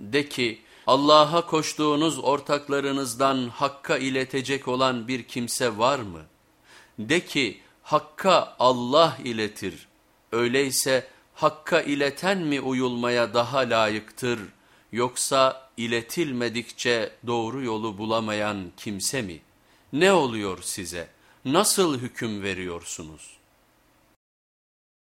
De ki Allah'a koştuğunuz ortaklarınızdan Hakk'a iletecek olan bir kimse var mı? De ki Hakk'a Allah iletir. Öyleyse Hakk'a ileten mi uyulmaya daha layıktır yoksa iletilmedikçe doğru yolu bulamayan kimse mi? Ne oluyor size? Nasıl hüküm veriyorsunuz?''